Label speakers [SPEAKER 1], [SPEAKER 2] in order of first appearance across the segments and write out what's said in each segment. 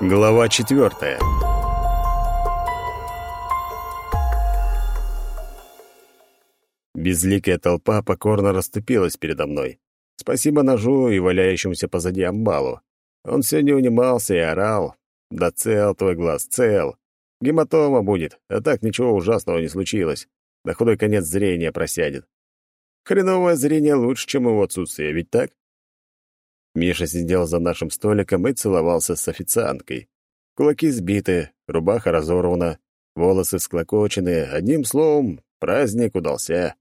[SPEAKER 1] Глава четвертая. Безликая толпа покорно расступилась передо мной. Спасибо ножу и валяющемуся позади амбалу. Он все не унимался и орал. «Да цел твой глаз, цел! Гематома будет, а так ничего ужасного не случилось. На худой конец зрения просядет. Хреновое зрение лучше, чем его отсутствие, ведь так?» Миша сидел за нашим столиком и целовался с официанткой. Кулаки сбиты, рубаха разорвана, волосы склокочены. Одним словом, праздник удался.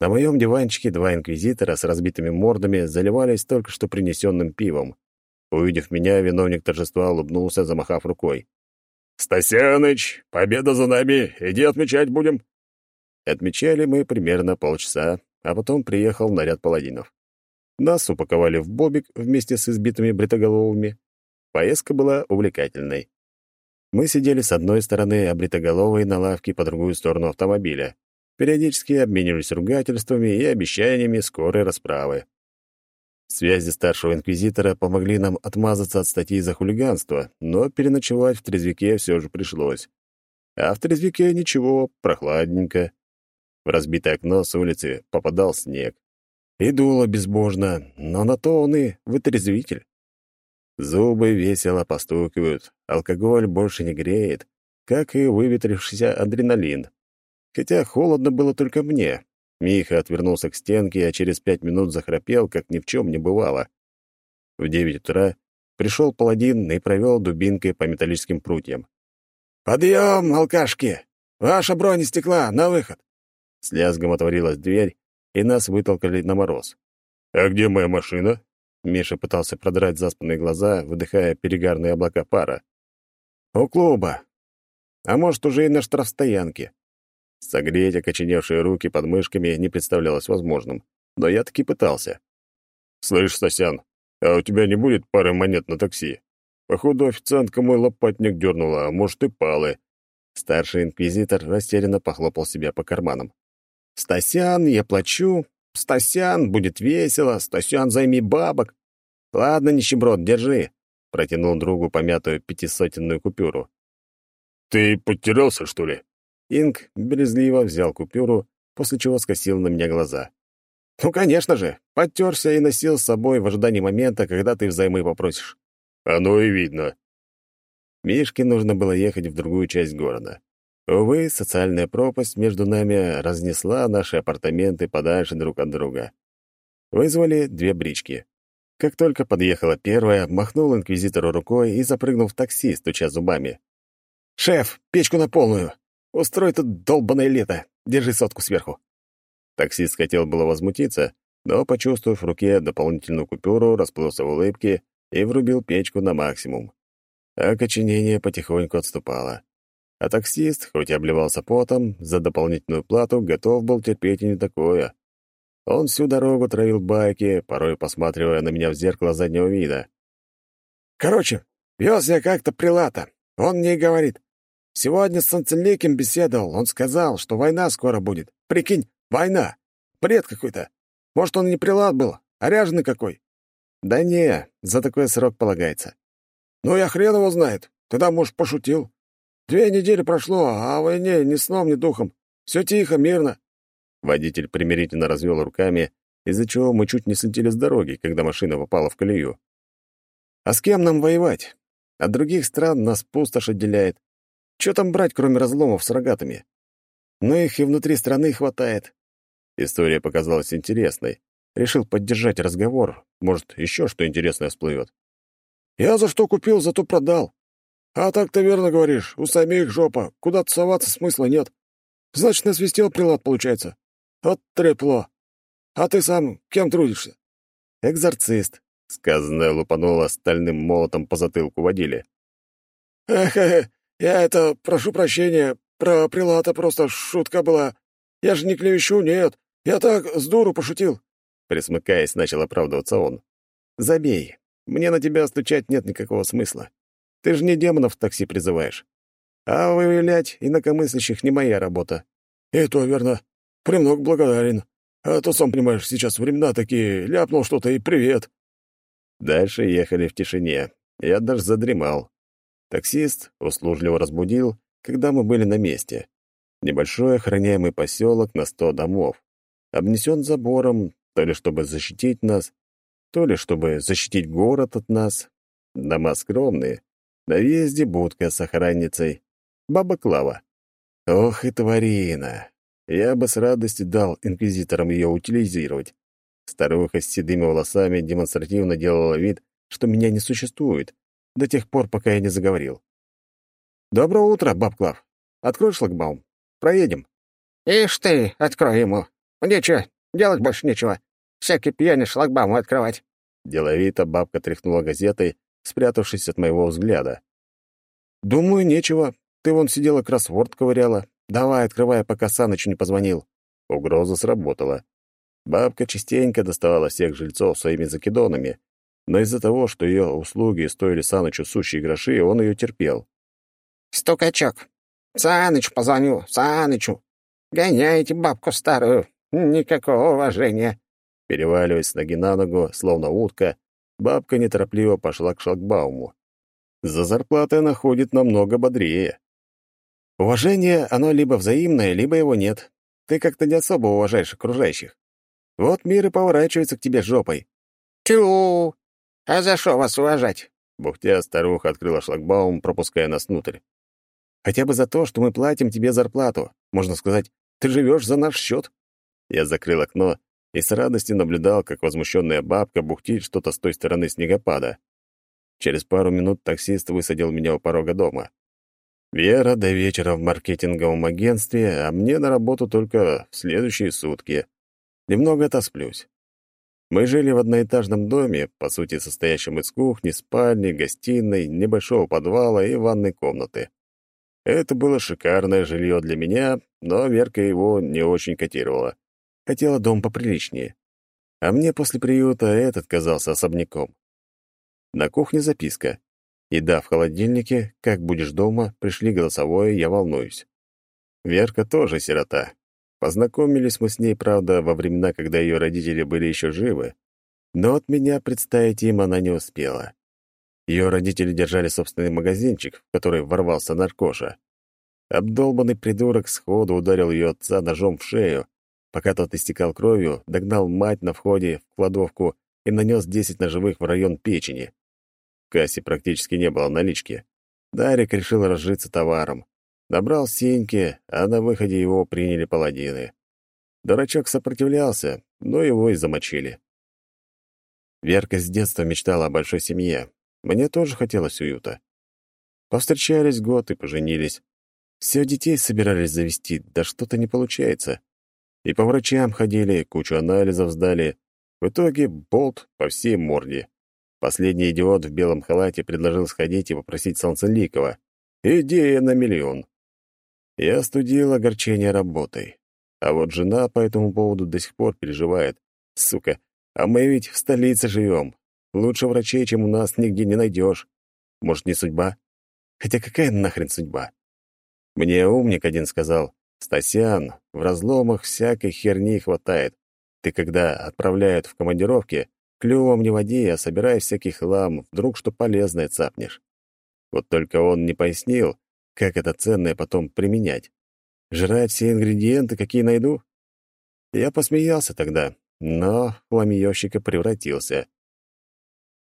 [SPEAKER 1] На моем диванчике два инквизитора с разбитыми мордами заливались только что принесенным пивом. Увидев меня, виновник торжества улыбнулся, замахав рукой. «Стасяныч, победа за нами! Иди отмечать будем!» Отмечали мы примерно полчаса, а потом приехал наряд паладинов. Нас упаковали в бобик вместе с избитыми бритоголовыми. Поездка была увлекательной. Мы сидели с одной стороны, а бритоголовые на лавке по другую сторону автомобиля. Периодически обменивались ругательствами и обещаниями скорой расправы. Связи старшего инквизитора помогли нам отмазаться от статьи за хулиганство, но переночевать в трезвике все же пришлось. А в трезвике ничего, прохладненько. В разбитое окно с улицы попадал снег. И дуло безбожно, но на то он и вытрезвитель. Зубы весело постукивают, алкоголь больше не греет, как и выветрившийся адреналин. Хотя холодно было только мне. Миха отвернулся к стенке, а через пять минут захрапел, как ни в чем не бывало. В девять утра пришел паладин и провел дубинкой по металлическим прутьям. «Подъем, алкашки! Ваша бронь стекла, на выход!» С лязгом отворилась дверь, и нас вытолкали на мороз. «А где моя машина?» Миша пытался продрать заспанные глаза, выдыхая перегарные облака пара. «У клуба. А может, уже и на штрафстоянке». Согреть окоченевшие руки под мышками не представлялось возможным, но я таки пытался. «Слышь, Стасян, а у тебя не будет пары монет на такси? Походу, официантка мой лопатник дернула, а может, и палы». Старший инквизитор растерянно похлопал себя по карманам. Стасян, я плачу. Стасян, будет весело. Стасян, займи бабок. Ладно, нищеброд, держи. Протянул другу помятую пятисотенную купюру. Ты потерялся, что ли? Инг березливо взял купюру, после чего скосил на меня глаза. «Ну, конечно же, подтерся и носил с собой в ожидании момента, когда ты взаймы попросишь». «Оно и видно». Мишке нужно было ехать в другую часть города. Увы, социальная пропасть между нами разнесла наши апартаменты подальше друг от друга. Вызвали две брички. Как только подъехала первая, махнул инквизитору рукой и запрыгнул в такси, стуча зубами. «Шеф, печку на полную! Устрой тут долбанное лето! Держи сотку сверху!» Таксист хотел было возмутиться, но, почувствовав в руке дополнительную купюру, расплылся в улыбке и врубил печку на максимум. Окоченение потихоньку отступало. А таксист, хоть и обливался потом, за дополнительную плату готов был терпеть и не такое. Он всю дорогу травил байки, порой посматривая на меня в зеркало заднего вида. «Короче, вез я как-то прилата. Он мне говорит. Сегодня с Санцеликим беседовал. Он сказал, что война скоро будет. Прикинь, война. Бред какой-то. Может, он не прилат был, а ряженый какой?» «Да не, за такой срок полагается». «Ну, я хрен его знает. Тогда, может, пошутил. Две недели прошло, а о войне ни сном, ни духом. Все тихо, мирно». Водитель примирительно развел руками, из-за чего мы чуть не слетели с дороги, когда машина попала в колею. «А с кем нам воевать? От других стран нас пустошь отделяет. Что там брать, кроме разломов с рогатами? Но их и внутри страны хватает». История показалась интересной. Решил поддержать разговор. Может, еще что интересное всплывет. «Я за что купил, зато продал. «А так ты верно говоришь. У самих жопа. Куда-то соваться смысла нет. Значит, насвистел прилад, получается. Вот трепло. А ты сам кем трудишься?» «Экзорцист», — сказанное лупануло стальным молотом по затылку водили. «Эх, эх, я это, прошу прощения, про прилата просто шутка была. Я же не клевещу, нет. Я так с дуру пошутил». Присмыкаясь, начал оправдываться он. «Забей. Мне на тебя стучать нет никакого смысла. Ты же не демонов в такси призываешь. А выявлять инакомыслящих не моя работа. И то верно. Премног благодарен. А то, сам понимаешь, сейчас времена такие, ляпнул что-то и привет. Дальше ехали в тишине. Я даже задремал. Таксист услужливо разбудил, когда мы были на месте. Небольшой охраняемый поселок на сто домов. Обнесен забором, то ли чтобы защитить нас, то ли чтобы защитить город от нас. Дома скромные. На въезде будка с охранницей. Баба Клава. Ох и тварина. Я бы с радостью дал инквизиторам ее утилизировать. Старуха с седыми волосами демонстративно делала вид, что меня не существует, до тех пор, пока я не заговорил. «Доброе утро, баб Клав. Открой шлагбаум. Проедем».
[SPEAKER 2] «Ишь ты, открой ему. Мне делать больше нечего. Всякий пьяный шлагбаум открывать».
[SPEAKER 1] Деловито бабка тряхнула газетой, спрятавшись от моего взгляда. «Думаю, нечего. Ты вон сидела кроссворд ковыряла. Давай, открывай, пока Саныч не позвонил». Угроза сработала. Бабка частенько доставала всех жильцов своими закидонами, но из-за того, что ее услуги стоили Санычу сущие гроши, он ее терпел.
[SPEAKER 2] «Стукачок! Санычу позвоню, Санычу! Гоняйте бабку старую! Никакого уважения!»
[SPEAKER 1] Переваливаясь ноги на ногу, словно утка, бабка неторопливо пошла к шлагбауму. За зарплатой она ходит намного бодрее. Уважение, оно либо взаимное, либо его нет. Ты как-то не особо уважаешь окружающих. Вот мир и поворачивается к тебе жопой.
[SPEAKER 2] «Тю! А за что вас уважать?»
[SPEAKER 1] Бухтя старуха открыла шлагбаум, пропуская нас внутрь. «Хотя бы за то, что мы платим тебе зарплату. Можно сказать, ты живешь за наш счет». Я закрыл окно и с радостью наблюдал, как возмущенная бабка бухтит что-то с той стороны снегопада. Через пару минут таксист высадил меня у порога дома. Вера до вечера в маркетинговом агентстве, а мне на работу только в следующие сутки. Немного отосплюсь. Мы жили в одноэтажном доме, по сути, состоящем из кухни, спальни, гостиной, небольшого подвала и ванной комнаты. Это было шикарное жилье для меня, но Верка его не очень котировала. Хотела дом поприличнее. А мне после приюта этот казался особняком. На кухне записка. Еда в холодильнике, как будешь дома, пришли голосовое, я волнуюсь. Верка тоже сирота, Познакомились мы с ней, правда, во времена, когда ее родители были еще живы, но от меня представить им она не успела. Ее родители держали собственный магазинчик, в который ворвался наркоша. Обдолбанный придурок сходу ударил ее отца ножом в шею, пока тот истекал кровью, догнал мать на входе в кладовку и нанес 10 ножевых в район печени. В кассе практически не было налички. Дарик решил разжиться товаром. Набрал синьки, а на выходе его приняли паладины. Дурачок сопротивлялся, но его и замочили. Верка с детства мечтала о большой семье. Мне тоже хотелось уюта. Повстречались год и поженились. Все детей собирались завести, да что-то не получается. И по врачам ходили, кучу анализов сдали. В итоге болт по всей морде. Последний идиот в белом халате предложил сходить и попросить Солнцеликова. Идея на миллион. Я студил огорчение работой. А вот жена по этому поводу до сих пор переживает. Сука, а мы ведь в столице живем. Лучше врачей, чем у нас, нигде не найдешь. Может, не судьба? Хотя какая нахрен судьба? Мне умник один сказал, «Стасян, в разломах всякой херни хватает. Ты когда отправляют в командировки, клювом не води, а собирай всякий хлам, вдруг что полезное цапнешь». Вот только он не пояснил, как это ценное потом применять? Жрать все ингредиенты, какие найду? Я посмеялся тогда, но в ламиёвщика превратился.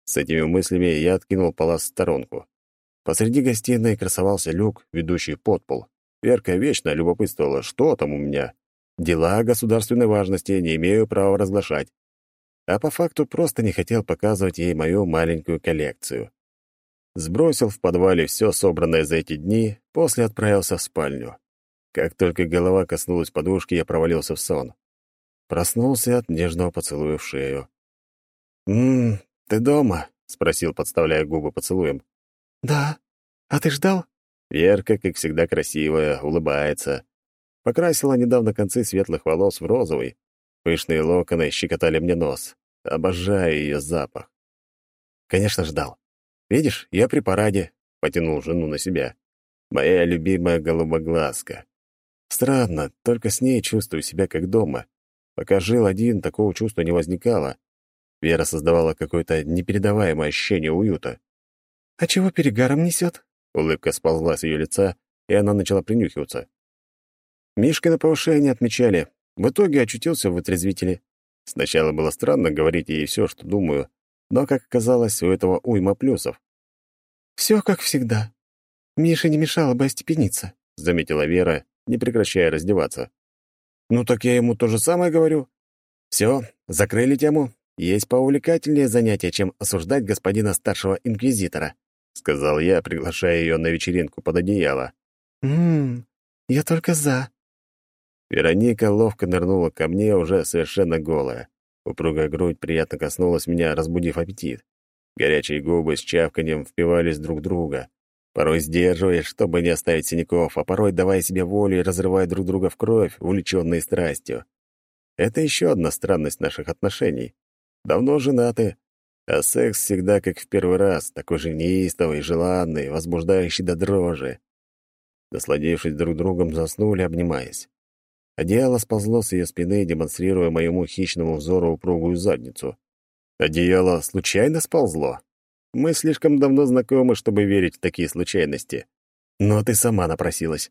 [SPEAKER 1] С этими мыслями я откинул палас в сторонку. Посреди гостиной красовался люк, ведущий под пол. Верка вечно любопытствовала, что там у меня. Дела государственной важности не имею права разглашать. А по факту просто не хотел показывать ей мою маленькую коллекцию сбросил в подвале все собранное за эти дни, после отправился в спальню. Как только голова коснулась подушки, я провалился в сон. Проснулся от нежного поцелуя в шею. «Ммм, ты дома?» — спросил, подставляя губы поцелуем.
[SPEAKER 2] «Да. А ты ждал?»
[SPEAKER 1] Верка, как всегда красивая, улыбается. Покрасила недавно концы светлых волос в розовый. Пышные локоны щекотали мне нос. Обожаю ее запах. Конечно, ждал. «Видишь, я при параде», — потянул жену на себя. «Моя любимая голубоглазка. Странно, только с ней чувствую себя как дома. Пока жил один, такого чувства не возникало. Вера создавала какое-то непередаваемое ощущение уюта.
[SPEAKER 2] «А чего перегаром несет?»
[SPEAKER 1] Улыбка сползла с ее лица, и она начала принюхиваться. Мишка на повышение отмечали. В итоге очутился в отрезвителе. Сначала было странно говорить ей все, что думаю, но, как оказалось, у этого уйма плюсов.
[SPEAKER 3] «Все как всегда. Мише не мешало бы остепениться», —
[SPEAKER 1] заметила Вера, не прекращая раздеваться. «Ну так я ему то же самое говорю. Все, закрыли тему. Есть поувлекательнее занятие, чем осуждать господина старшего инквизитора», — сказал я, приглашая ее на вечеринку под одеяло.
[SPEAKER 3] «Ммм, я только за»,
[SPEAKER 1] Вероника ловко нырнула ко мне, уже совершенно голая. Упругая грудь приятно коснулась меня, разбудив аппетит. Горячие губы с чавканием впивались друг в друга. Порой сдерживаясь, чтобы не оставить синяков, а порой давая себе волю и разрывая друг друга в кровь, увлеченные страстью. Это еще одна странность наших отношений. Давно женаты, а секс всегда как в первый раз, такой же неистовый, желанный, возбуждающий до дрожи. Насладившись друг другом, заснули, обнимаясь. Одеяло сползло с ее спины, демонстрируя моему хищному взору упругую задницу. Одеяло случайно сползло? Мы слишком давно знакомы, чтобы верить в такие случайности. Но ты сама напросилась.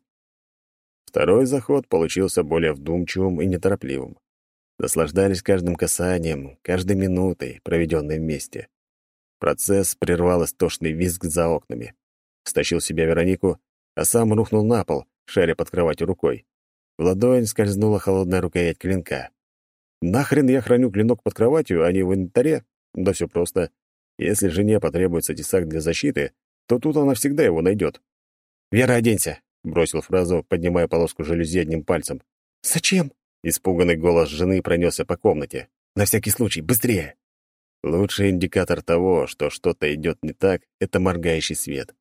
[SPEAKER 1] Второй заход получился более вдумчивым и неторопливым. Наслаждались каждым касанием, каждой минутой, проведенной вместе. Процесс прервал истошный визг за окнами. Стащил себя Веронику, а сам рухнул на пол, шаря под кроватью рукой. В ладонь скользнула холодная рукоять клинка. Нахрен я храню клинок под кроватью, а не в инвентаре? Да все просто. Если жене потребуется тесак для защиты, то тут она всегда его найдет. «Вера, оденься!» — бросил фразу, поднимая полоску жалюзи одним пальцем.
[SPEAKER 3] «Зачем?»
[SPEAKER 1] — испуганный голос жены пронесся по комнате. «На всякий случай, быстрее!» Лучший индикатор того, что что-то идет не так, — это моргающий свет.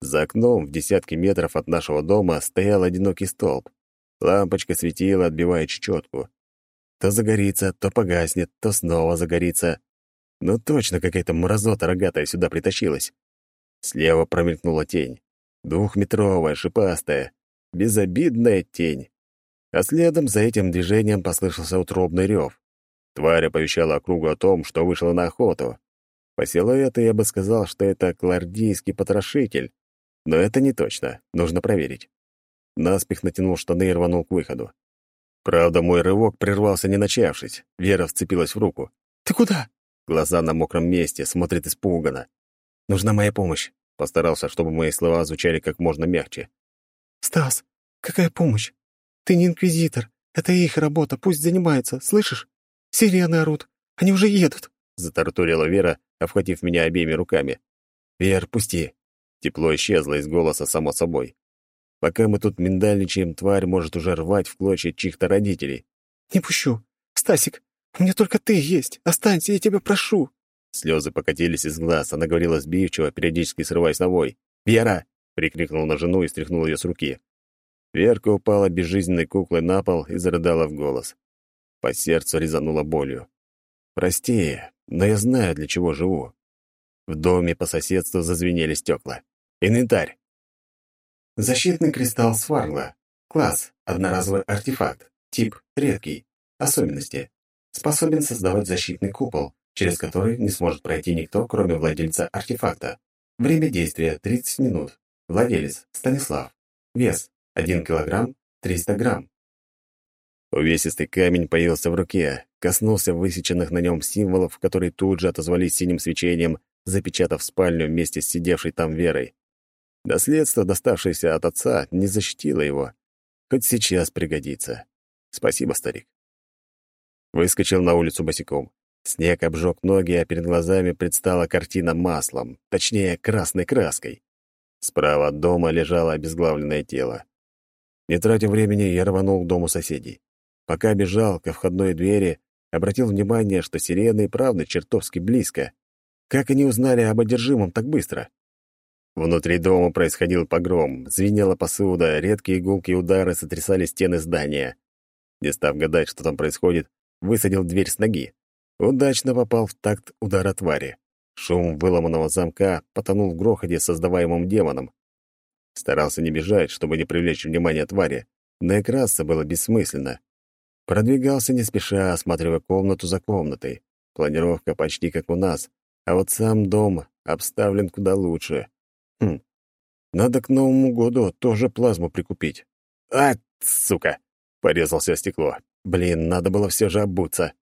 [SPEAKER 1] За окном в десятке метров от нашего дома стоял одинокий столб. Лампочка светила, отбивая чечетку. То загорится, то погаснет, то снова загорится. Ну точно какая-то мразота рогатая сюда притащилась. Слева промелькнула тень. Двухметровая, шипастая, безобидная тень. А следом за этим движением послышался утробный рев. Тварь оповещала округу о том, что вышла на охоту. По силуэту я бы сказал, что это клардийский потрошитель. Но это не точно, нужно проверить. Наспех натянул штаны и рванул к выходу. Правда, мой рывок прервался, не начавшись. Вера вцепилась в руку.
[SPEAKER 3] «Ты куда?»
[SPEAKER 1] Глаза на мокром месте, смотрит испуганно. «Нужна моя помощь», — постарался, чтобы мои слова звучали как можно мягче.
[SPEAKER 3] «Стас, какая помощь? Ты не инквизитор. Это их работа, пусть занимается, слышишь? Сирены орут. Они уже едут», —
[SPEAKER 1] затараторила Вера, обхватив меня обеими руками. «Вер, пусти». Тепло исчезло из голоса само собой. Пока мы тут миндальничаем, тварь может уже рвать в клочья чьих-то родителей.
[SPEAKER 3] «Не пущу. Стасик, у меня только ты есть. Останься, я тебя прошу».
[SPEAKER 1] Слезы покатились из глаз. Она говорила сбивчиво, периодически срываясь на вой. «Вера!» — прикрикнул на жену и стряхнул ее с руки. Верка упала безжизненной куклой на пол и зарыдала в голос. По сердцу резанула болью. «Прости, но я знаю, для чего живу». В доме по соседству зазвенели стекла. «Инвентарь!»
[SPEAKER 4] Защитный кристалл Сварла. Класс. Одноразовый артефакт. Тип. Редкий. Особенности. Способен создавать защитный купол, через который не сможет пройти никто, кроме владельца артефакта. Время действия 30 минут. Владелец Станислав. Вес 1 килограмм 300 грамм.
[SPEAKER 1] Увесистый камень появился в руке, коснулся высеченных на нем символов, которые тут же отозвались синим свечением, запечатав спальню вместе с сидевшей там Верой. Наследство, доставшееся от отца, не защитило его. Хоть сейчас пригодится. Спасибо, старик. Выскочил на улицу босиком. Снег обжег ноги, а перед глазами предстала картина маслом, точнее, красной краской. Справа от дома лежало обезглавленное тело. Не тратя времени, я рванул к дому соседей. Пока бежал ко входной двери, обратил внимание, что сирены и правда чертовски близко. Как они узнали об одержимом так быстро? Внутри дома происходил погром, звенела посуда, редкие гулкие удары сотрясали стены здания. Не став гадать, что там происходит, высадил дверь с ноги. Удачно попал в такт удара твари. Шум выломанного замка потонул в грохоте, создаваемом демоном. Старался не бежать, чтобы не привлечь внимание твари, но и красться было бессмысленно. Продвигался не спеша, осматривая комнату за комнатой. Планировка почти как у нас, а вот сам дом обставлен куда лучше. Хм. Надо к Новому году тоже плазму прикупить. А, сука! Порезался стекло. Блин, надо было все же обуться.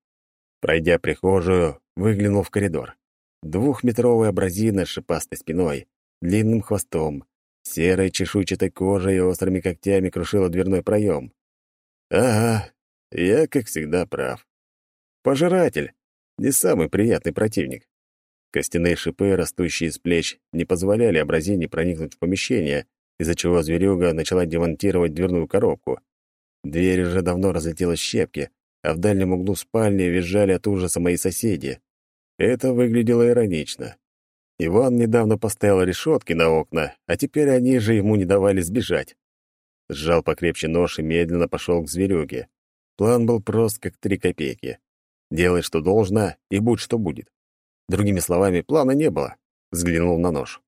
[SPEAKER 1] Пройдя прихожую, выглянул в коридор. Двухметровая абразина с шипастой спиной, длинным хвостом, серой чешуйчатой кожей и острыми когтями крушила дверной проем. Ага, я, как всегда, прав. Пожиратель — не самый приятный противник. Костяные шипы, растущие из плеч, не позволяли абразине проникнуть в помещение, из-за чего зверюга начала демонтировать дверную коробку. Дверь уже давно разлетелась в щепки, а в дальнем углу спальни визжали от ужаса мои соседи. Это выглядело иронично. Иван недавно поставил решетки на окна, а теперь они же ему не давали сбежать. Сжал покрепче нож и медленно пошел к зверюге. План был прост, как три копейки. Делай, что должно, и будь, что будет. Другими словами, плана не было. Взглянул на нож.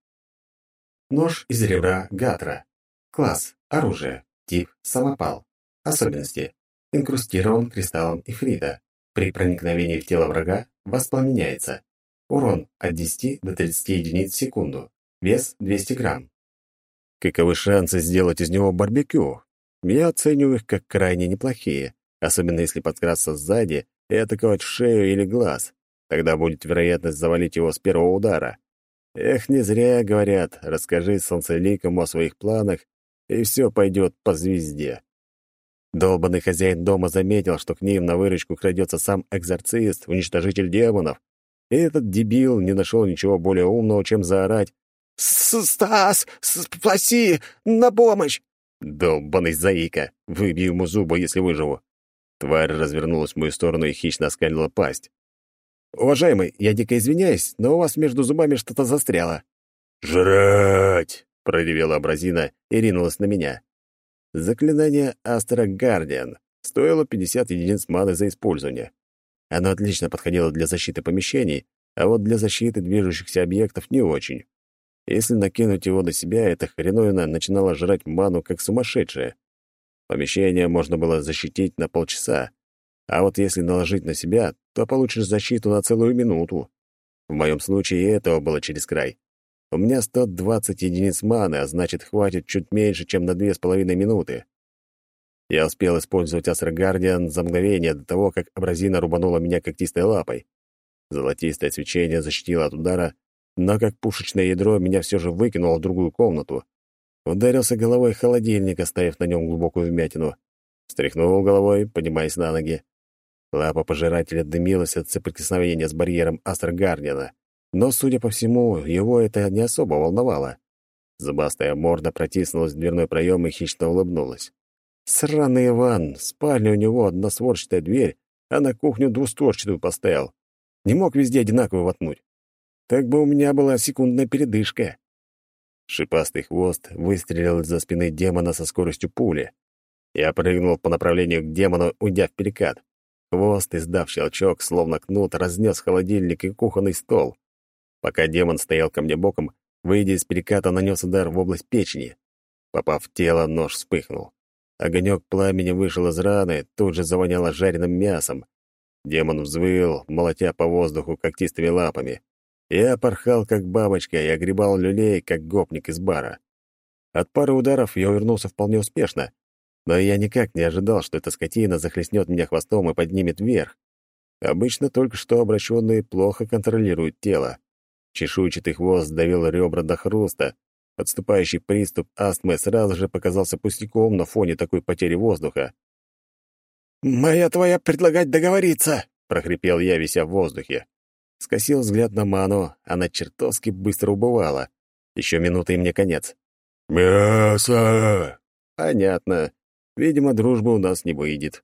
[SPEAKER 4] Нож из ребра Гатра. Класс. Оружие. Тип. Самопал. Особенности. Инкрустирован кристаллом Ифрита. При проникновении в тело врага воспламеняется. Урон от 10 до 30 единиц в секунду. Вес 200 грамм.
[SPEAKER 1] Каковы шансы сделать из него барбекю? Я оцениваю их как крайне неплохие, особенно если подкрасться сзади и атаковать шею или глаз. Тогда будет вероятность завалить его с первого удара. Эх, не зря говорят, расскажи солнцеликому о своих планах, и все пойдет по звезде. Долбанный хозяин дома заметил, что к ним на выручку крадется сам экзорцист, уничтожитель демонов. Этот дебил не нашел ничего более умного, чем заорать
[SPEAKER 2] «Стас, спаси! На помощь!»
[SPEAKER 1] Долбанный заика! Выбью ему зубы, если выживу. Тварь развернулась в мою сторону и хищно оскалила пасть. «Уважаемый, я дико извиняюсь, но у вас между зубами что-то застряло». «Жрать!» — проревела абразина и ринулась на меня. Заклинание Астра Гардиан стоило 50 единиц маны за использование. Оно отлично подходило для защиты помещений, а вот для защиты движущихся объектов не очень. Если накинуть его на себя, эта хреновина начинала жрать ману как сумасшедшая. Помещение можно было защитить на полчаса, а вот если наложить на себя, то получишь защиту на целую минуту. В моем случае этого было через край. У меня 120 единиц маны, а значит, хватит чуть меньше, чем на две с половиной минуты. Я успел использовать Астрогардиан за мгновение до того, как абразина рубанула меня когтистой лапой. Золотистое свечение защитило от удара, но как пушечное ядро меня все же выкинуло в другую комнату. Ударился головой холодильник, оставив на нем глубокую вмятину. Встряхнул головой, поднимаясь на ноги. Лапа пожирателя дымилась от соприкосновения с барьером Астрогардиана. Но, судя по всему, его это не особо волновало. Зубастая морда протиснулась в дверной проем и хищно улыбнулась. Сраный Иван, спальня у него односворчатая дверь, а на кухню двустворчатую поставил. Не мог везде одинаково воткнуть. Так бы у меня была секундная передышка. Шипастый хвост выстрелил из-за спины демона со скоростью пули. Я прыгнул по направлению к демону, уйдя в перекат. Хвост, издав щелчок, словно кнут, разнес холодильник и кухонный стол. Пока демон стоял ко мне боком, выйдя из переката, нанес удар в область печени. Попав в тело, нож вспыхнул. Огонек пламени вышел из раны, тут же завоняло жареным мясом. Демон взвыл, молотя по воздуху когтистыми лапами. Я порхал, как бабочка, и огребал люлей, как гопник из бара. От пары ударов я увернулся вполне успешно, но я никак не ожидал, что эта скотина захлестнет меня хвостом и поднимет вверх. Обычно только что обращенные плохо контролируют тело. Чешуйчатый хвост давил ребра до хруста. Подступающий приступ астмы сразу же показался пустяком на фоне такой потери воздуха.
[SPEAKER 2] «Моя твоя предлагать договориться!» — прохрипел
[SPEAKER 1] я, вися в воздухе. Скосил взгляд на ману, она чертовски быстро убывала. Еще минута и мне конец.
[SPEAKER 5] «Мясо!»
[SPEAKER 1] «Понятно. Видимо, дружбы у нас не выйдет».